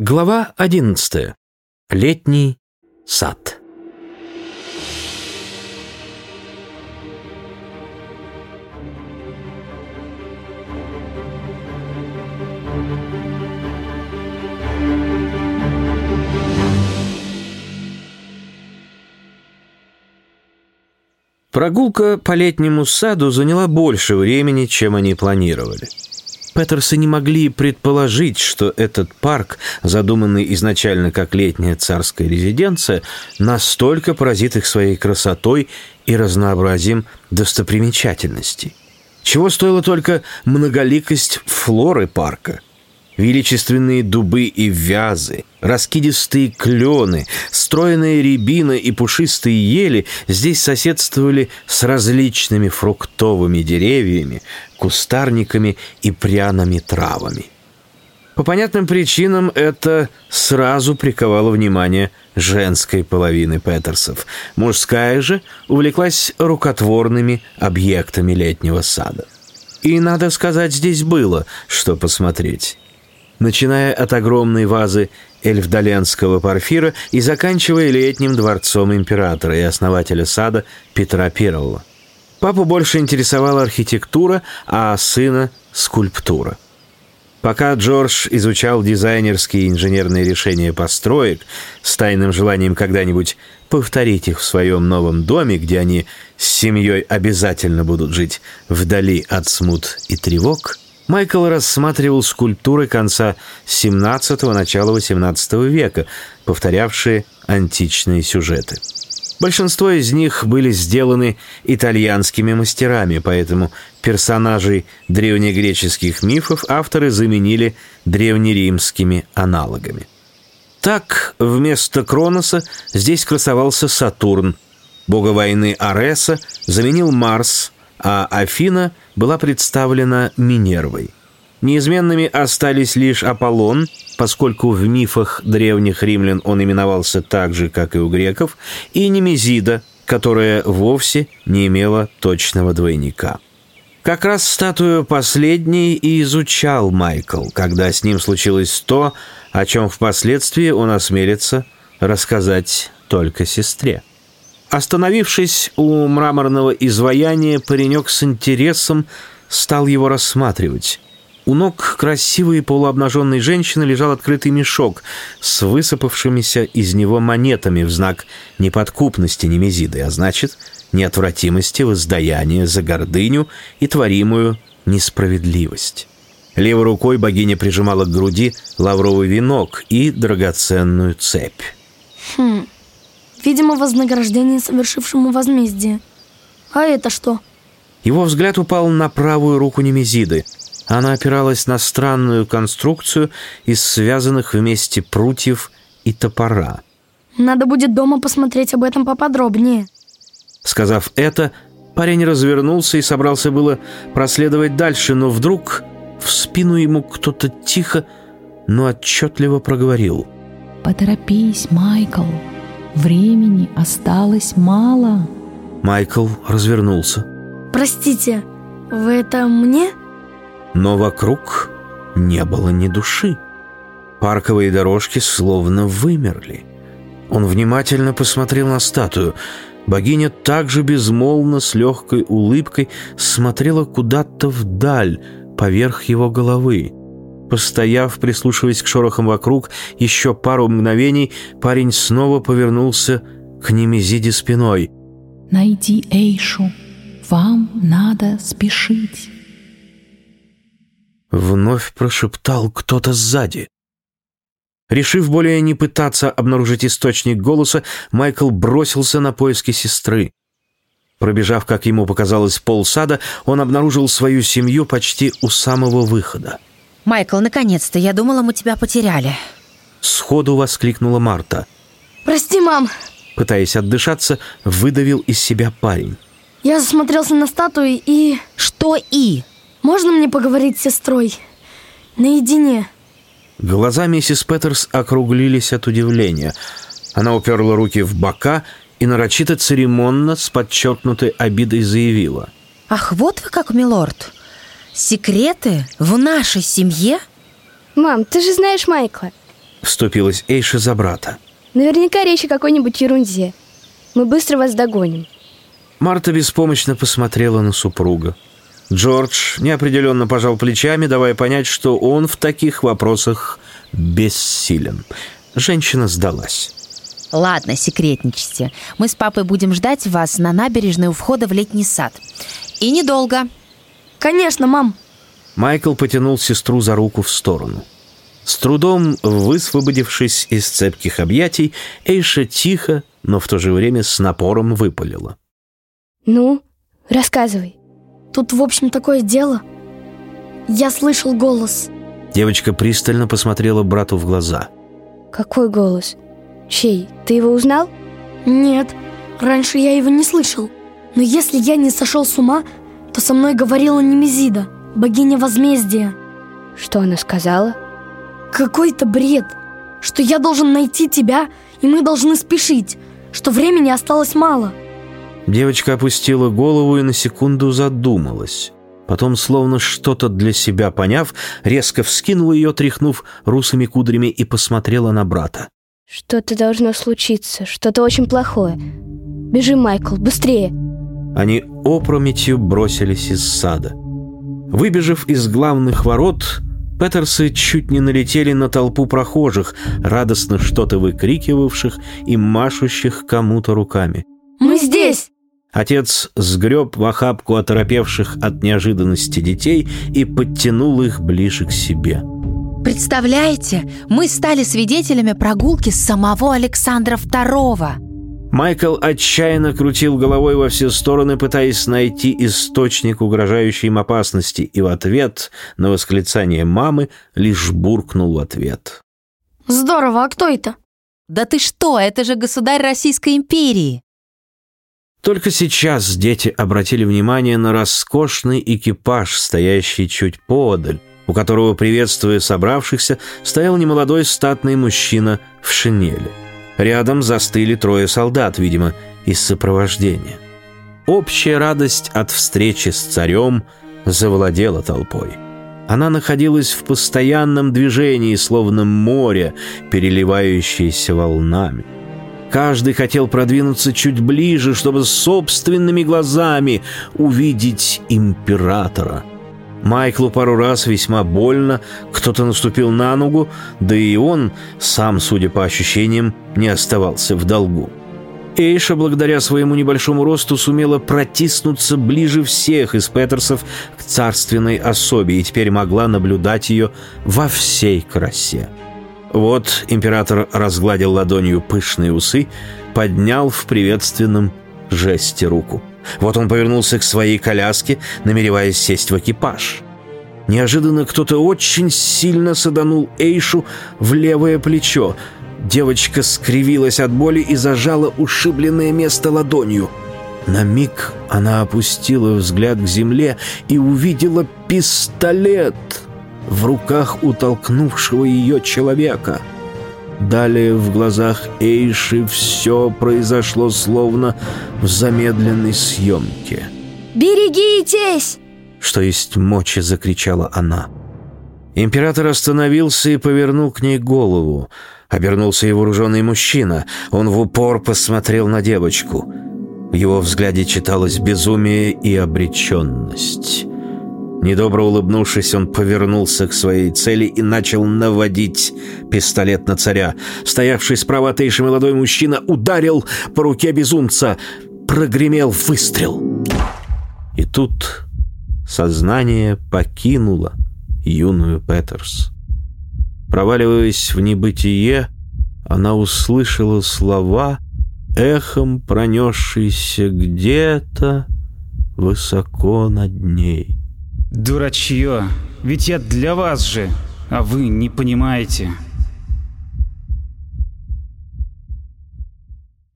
Глава 11. Летний сад. Прогулка по летнему саду заняла больше времени, чем они планировали. Петерсы не могли предположить, что этот парк, задуманный изначально как летняя царская резиденция, настолько поразит их своей красотой и разнообразием достопримечательностей. Чего стоила только многоликость флоры парка – величественные дубы и вязы, раскидистые клены, стройная рябина и пушистые ели здесь соседствовали с различными фруктовыми деревьями, кустарниками и пряными травами. По понятным причинам это сразу приковало внимание женской половины Петерсов. Мужская же увлеклась рукотворными объектами летнего сада. И, надо сказать, здесь было что посмотреть начиная от огромной вазы эльфдоленского порфира и заканчивая летним дворцом императора и основателя сада Петра I. Папу больше интересовала архитектура, а сына — скульптура. Пока Джордж изучал дизайнерские и инженерные решения построек с тайным желанием когда-нибудь повторить их в своем новом доме, где они с семьей обязательно будут жить вдали от смут и тревог — Майкл рассматривал скульптуры конца XVII – начала XVIII века, повторявшие античные сюжеты. Большинство из них были сделаны итальянскими мастерами, поэтому персонажей древнегреческих мифов авторы заменили древнеримскими аналогами. Так, вместо Кроноса здесь красовался Сатурн, бога войны Ареса заменил Марс – а Афина была представлена Минервой. Неизменными остались лишь Аполлон, поскольку в мифах древних римлян он именовался так же, как и у греков, и Немезида, которая вовсе не имела точного двойника. Как раз статую последней и изучал Майкл, когда с ним случилось то, о чем впоследствии он осмелится рассказать только сестре. Остановившись у мраморного изваяния, паренек с интересом стал его рассматривать. У ног красивой полуобнаженной женщины лежал открытый мешок с высыпавшимися из него монетами в знак неподкупности Немезиды, а значит, неотвратимости воздаяния за гордыню и творимую несправедливость. Левой рукой богиня прижимала к груди лавровый венок и драгоценную цепь. Видимо, вознаграждение совершившему возмездие. А это что? Его взгляд упал на правую руку Немезиды. Она опиралась на странную конструкцию из связанных вместе прутьев и топора. Надо будет дома посмотреть об этом поподробнее. Сказав это, парень развернулся и собрался было проследовать дальше, но вдруг в спину ему кто-то тихо, но отчетливо проговорил. «Поторопись, Майкл!» Времени осталось мало. Майкл развернулся. Простите, вы это мне? Но вокруг не было ни души. Парковые дорожки словно вымерли. Он внимательно посмотрел на статую. Богиня также безмолвно, с легкой улыбкой, смотрела куда-то вдаль, поверх его головы. Постояв, прислушиваясь к шорохам вокруг, еще пару мгновений, парень снова повернулся к Немезиде спиной. «Найди Эйшу. Вам надо спешить». Вновь прошептал кто-то сзади. Решив более не пытаться обнаружить источник голоса, Майкл бросился на поиски сестры. Пробежав, как ему показалось, полсада, он обнаружил свою семью почти у самого выхода. Майкл, наконец-то, я думала, мы тебя потеряли. Сходу воскликнула Марта. Прости, мам. Пытаясь отдышаться, выдавил из себя парень. Я засмотрелся на статуи и... Что и? Можно мне поговорить с сестрой? Наедине. Глаза миссис Петерс округлились от удивления. Она уперла руки в бока и нарочито церемонно с подчеркнутой обидой заявила. «Ах, вот вы как, милорд! Секреты в нашей семье? Мам, ты же знаешь Майкла. — вступилась Эйша за брата. Наверняка речь о какой-нибудь ерунде. Мы быстро вас догоним. Марта беспомощно посмотрела на супруга. Джордж неопределенно пожал плечами, давая понять, что он в таких вопросах бессилен. Женщина сдалась. Ладно, секретничайте. Мы с папой будем ждать вас на набережной у входа в летний сад. И недолго. Конечно, мам. Майкл потянул сестру за руку в сторону. С трудом высвободившись из цепких объятий, Эйша тихо, но в то же время с напором выпалила. Ну, рассказывай. Тут, в общем, такое дело. Я слышал голос. Девочка пристально посмотрела брату в глаза. Какой голос? Чей? Ты его узнал? Нет, раньше я его не слышал. Но если я не сошел с ума, то со мной говорила Немезида, богиня возмездия. Что она сказала? Какой-то бред, что я должен найти тебя, и мы должны спешить, что времени осталось мало. Девочка опустила голову и на секунду задумалась. Потом, словно что-то для себя поняв, резко вскинула ее, тряхнув русыми кудрями, и посмотрела на брата. Что-то должно случиться, что-то очень плохое. Бежи, Майкл, быстрее. Они опрометью бросились из сада. Выбежав из главных ворот, Петерсы чуть не налетели на толпу прохожих, радостно что-то выкрикивавших и машущих кому-то руками. «Мы здесь!» Отец сгреб в охапку оторопевших от неожиданности детей и подтянул их ближе к себе. Представляете, мы стали свидетелями прогулки самого Александра II. Майкл отчаянно крутил головой во все стороны, пытаясь найти источник угрожающей им опасности, и в ответ на восклицание мамы лишь буркнул в ответ. Здорово, а кто это? Да ты что, это же государь Российской империи. Только сейчас дети обратили внимание на роскошный экипаж, стоящий чуть подаль, у которого, приветствуя собравшихся, стоял немолодой статный мужчина в шинели. Рядом застыли трое солдат, видимо, из сопровождения. Общая радость от встречи с царем завладела толпой. Она находилась в постоянном движении, словно море, переливающееся волнами. Каждый хотел продвинуться чуть ближе, чтобы собственными глазами увидеть императора. Майклу пару раз весьма больно, кто-то наступил на ногу, да и он, сам, судя по ощущениям, не оставался в долгу. Эйша, благодаря своему небольшому росту, сумела протиснуться ближе всех из Петерсов к царственной особе и теперь могла наблюдать ее во всей красе. Вот император разгладил ладонью пышные усы, поднял в приветственном жесте руку. Вот он повернулся к своей коляске, намереваясь сесть в экипаж. Неожиданно кто-то очень сильно саданул Эйшу в левое плечо. Девочка скривилась от боли и зажала ушибленное место ладонью. На миг она опустила взгляд к земле и увидела пистолет в руках утолкнувшего ее человека — Далее в глазах Эйши все произошло словно в замедленной съемке. «Берегитесь!» Что есть мочи, закричала она. Император остановился и повернул к ней голову. Обернулся и вооруженный мужчина. Он в упор посмотрел на девочку. В его взгляде читалось безумие и обреченность. Недобро улыбнувшись, он повернулся к своей цели и начал наводить пистолет на царя. Стоявший справа от Эйши молодой мужчина ударил по руке безумца. Прогремел выстрел. И тут сознание покинуло юную Петерс. Проваливаясь в небытие, она услышала слова, эхом пронесшиеся где-то высоко над ней. Дурачье, ведь я для вас же, а вы не понимаете.